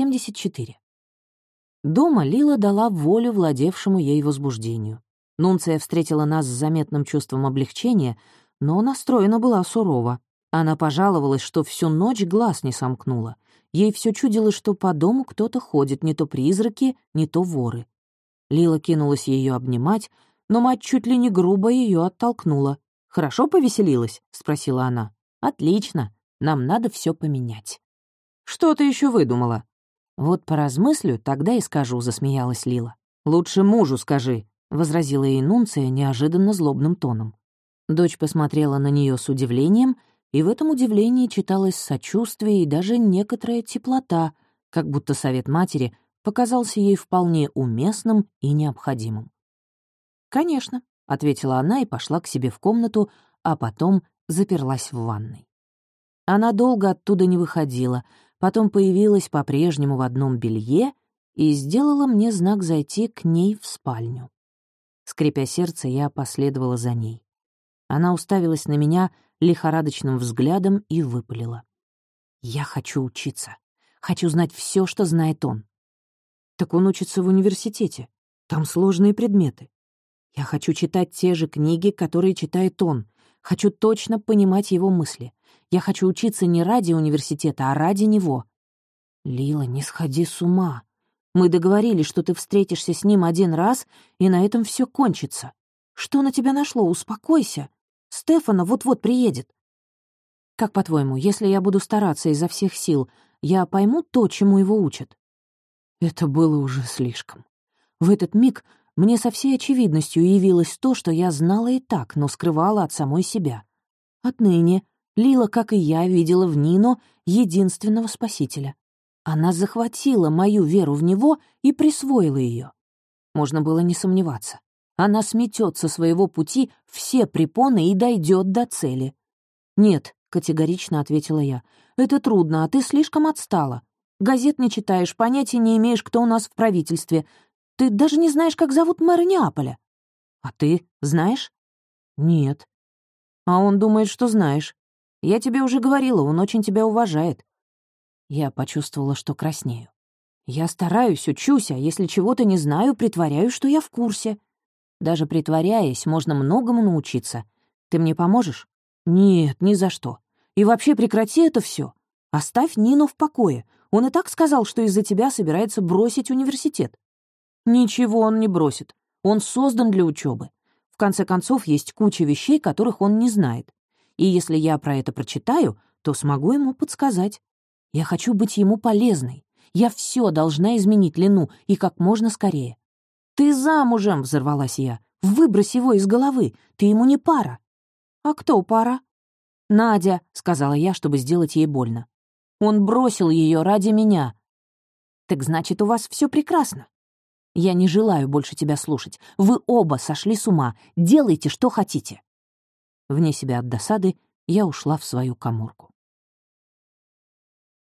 74. Дома Лила дала волю владевшему ей возбуждению. Нунция встретила нас с заметным чувством облегчения, но настроена была сурово. Она пожаловалась, что всю ночь глаз не сомкнула. Ей все чудилось, что по дому кто-то ходит, не то призраки, не то воры. Лила кинулась ее обнимать, но мать чуть ли не грубо ее оттолкнула. «Хорошо повеселилась?» — спросила она. «Отлично. Нам надо все поменять». «Что ты еще выдумала?» «Вот поразмыслю, тогда и скажу», — засмеялась Лила. «Лучше мужу скажи», — возразила ей Нунция неожиданно злобным тоном. Дочь посмотрела на нее с удивлением, и в этом удивлении читалось сочувствие и даже некоторая теплота, как будто совет матери показался ей вполне уместным и необходимым. «Конечно», — ответила она и пошла к себе в комнату, а потом заперлась в ванной. Она долго оттуда не выходила, потом появилась по-прежнему в одном белье и сделала мне знак зайти к ней в спальню. Скрипя сердце, я последовала за ней. Она уставилась на меня лихорадочным взглядом и выпалила. «Я хочу учиться. Хочу знать все, что знает он». «Так он учится в университете. Там сложные предметы. Я хочу читать те же книги, которые читает он. Хочу точно понимать его мысли. Я хочу учиться не ради университета, а ради него. Лила, не сходи с ума. Мы договорились, что ты встретишься с ним один раз, и на этом все кончится. Что на тебя нашло? Успокойся. Стефана вот-вот приедет. Как по-твоему, если я буду стараться изо всех сил, я пойму то, чему его учат? Это было уже слишком. В этот миг мне со всей очевидностью явилось то, что я знала и так, но скрывала от самой себя. Отныне Лила, как и я, видела в Нино единственного спасителя. Она захватила мою веру в него и присвоила ее. Можно было не сомневаться. Она сметет со своего пути все препоны и дойдет до цели. «Нет», — категорично ответила я, — «это трудно, а ты слишком отстала. Газет не читаешь, понятия не имеешь, кто у нас в правительстве. Ты даже не знаешь, как зовут мэра Неаполя. А ты знаешь? Нет. А он думает, что знаешь. Я тебе уже говорила, он очень тебя уважает». Я почувствовала, что краснею. Я стараюсь, учусь, а если чего-то не знаю, притворяю, что я в курсе. Даже притворяясь, можно многому научиться. Ты мне поможешь? Нет, ни за что. И вообще прекрати это все. Оставь Нину в покое. Он и так сказал, что из-за тебя собирается бросить университет. Ничего он не бросит. Он создан для учебы. В конце концов, есть куча вещей, которых он не знает и если я про это прочитаю, то смогу ему подсказать. Я хочу быть ему полезной. Я все должна изменить Лену, и как можно скорее. «Ты замужем!» — взорвалась я. «Выбрось его из головы, ты ему не пара». «А кто пара?» «Надя», — сказала я, чтобы сделать ей больно. «Он бросил ее ради меня». «Так значит, у вас все прекрасно». «Я не желаю больше тебя слушать. Вы оба сошли с ума. Делайте, что хотите». Вне себя от досады я ушла в свою коморку.